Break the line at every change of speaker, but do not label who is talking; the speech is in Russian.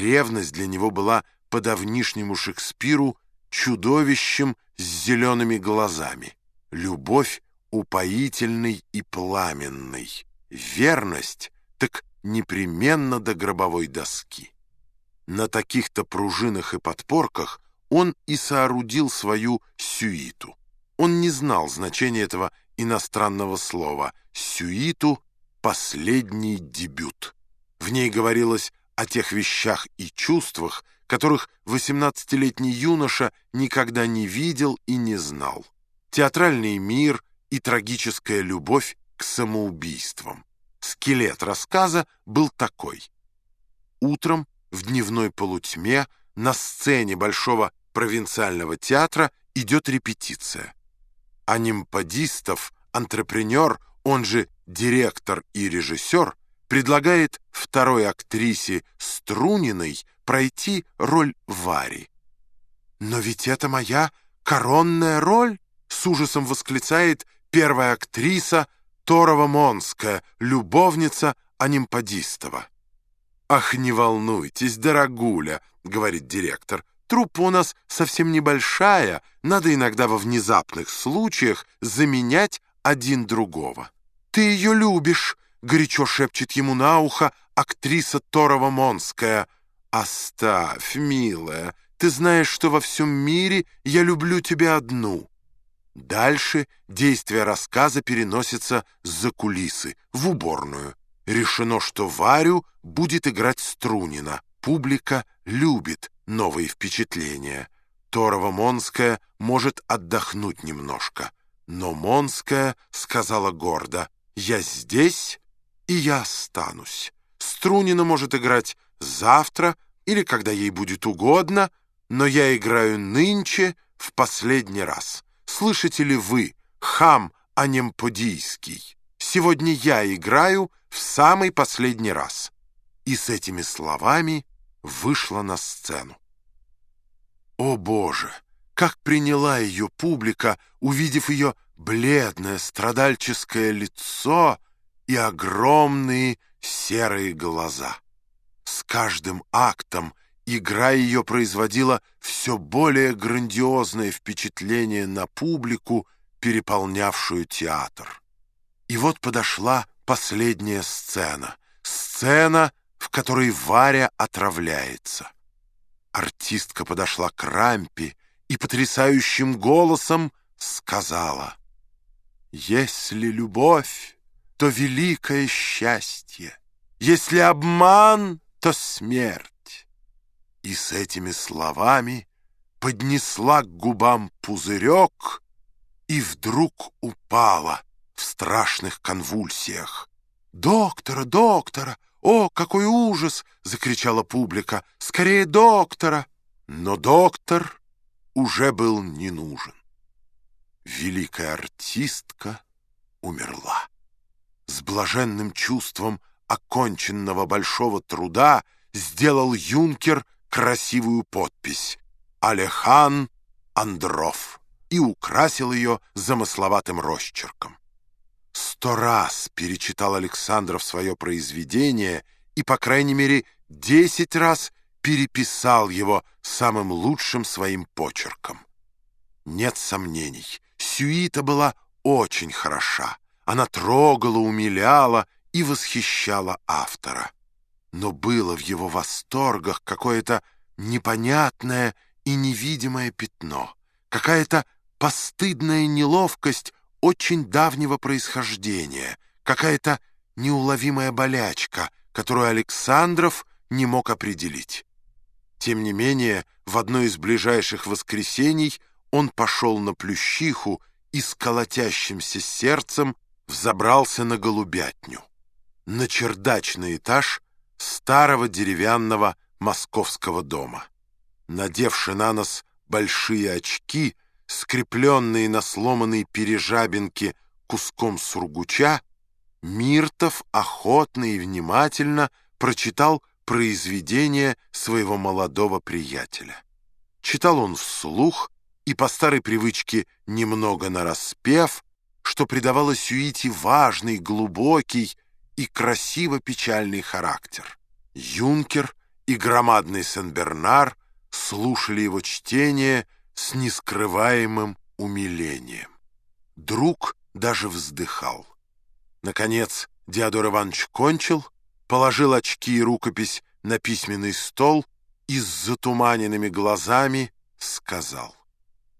Ревность для него была по давнишнему Шекспиру чудовищем с зелеными глазами. Любовь упоительный и пламенный. Верность так непременно до гробовой доски. На таких-то пружинах и подпорках он и соорудил свою сюиту. Он не знал значения этого иностранного слова. Сюиту — последний дебют. В ней говорилось о тех вещах и чувствах, которых 18-летний юноша никогда не видел и не знал. Театральный мир и трагическая любовь к самоубийствам. Скелет рассказа был такой. Утром в дневной полутьме на сцене Большого провинциального театра идет репетиция. Анимпадистов, антрепренер, он же директор и режиссер, предлагает второй актрисе Струниной пройти роль Вари. «Но ведь это моя коронная роль!» — с ужасом восклицает первая актриса Торова-Монская, любовница Анимпадистова. «Ах, не волнуйтесь, дорогуля», — говорит директор, «труппа у нас совсем небольшая, надо иногда во внезапных случаях заменять один другого». «Ты ее любишь», — горячо шепчет ему на ухо актриса Торова-Монская. «Оставь, милая, ты знаешь, что во всем мире я люблю тебя одну». Дальше действие рассказа переносится за кулисы, в уборную. Решено, что Варю будет играть Струнина. Публика любит новые впечатления. Торова-Монская может отдохнуть немножко. Но Монская сказала гордо, «Я здесь, и я останусь. Струнина может играть завтра или когда ей будет угодно, но я играю нынче в последний раз». Слышите ли вы, хам анемподийский? Сегодня я играю в самый последний раз. И с этими словами вышла на сцену. О, Боже! Как приняла ее публика, увидев ее бледное страдальческое лицо и огромные серые глаза. С каждым актом Игра ее производила все более грандиозное впечатление на публику, переполнявшую театр. И вот подошла последняя сцена. Сцена, в которой Варя отравляется. Артистка подошла к рампе и потрясающим голосом сказала «Если любовь, то великое счастье, если обман, то смерть» и с этими словами поднесла к губам пузырек и вдруг упала в страшных конвульсиях. «Доктора, доктора! О, какой ужас!» — закричала публика. «Скорее доктора!» Но доктор уже был не нужен. Великая артистка умерла. С блаженным чувством оконченного большого труда сделал юнкер красивую подпись «Алехан Андров» и украсил ее замысловатым росчерком. Сто раз перечитал Александров свое произведение и, по крайней мере, десять раз переписал его самым лучшим своим почерком. Нет сомнений, сюита была очень хороша. Она трогала, умиляла и восхищала автора но было в его восторгах какое-то непонятное и невидимое пятно, какая-то постыдная неловкость очень давнего происхождения, какая-то неуловимая болячка, которую Александров не мог определить. Тем не менее, в одно из ближайших воскресений он пошел на Плющиху и с колотящимся сердцем взобрался на голубятню. На чердачный этаж старого деревянного московского дома. Надевши на нос большие очки, скрепленные на сломанной пережабинке куском сургуча, Миртов охотно и внимательно прочитал произведение своего молодого приятеля. Читал он вслух и по старой привычке немного нараспев, что придавало сюите важный, глубокий, и красиво-печальный характер. Юнкер и громадный Сен-Бернар слушали его чтение с нескрываемым умилением. Друг даже вздыхал. Наконец Диодор Иванович кончил, положил очки и рукопись на письменный стол и с затуманенными глазами сказал.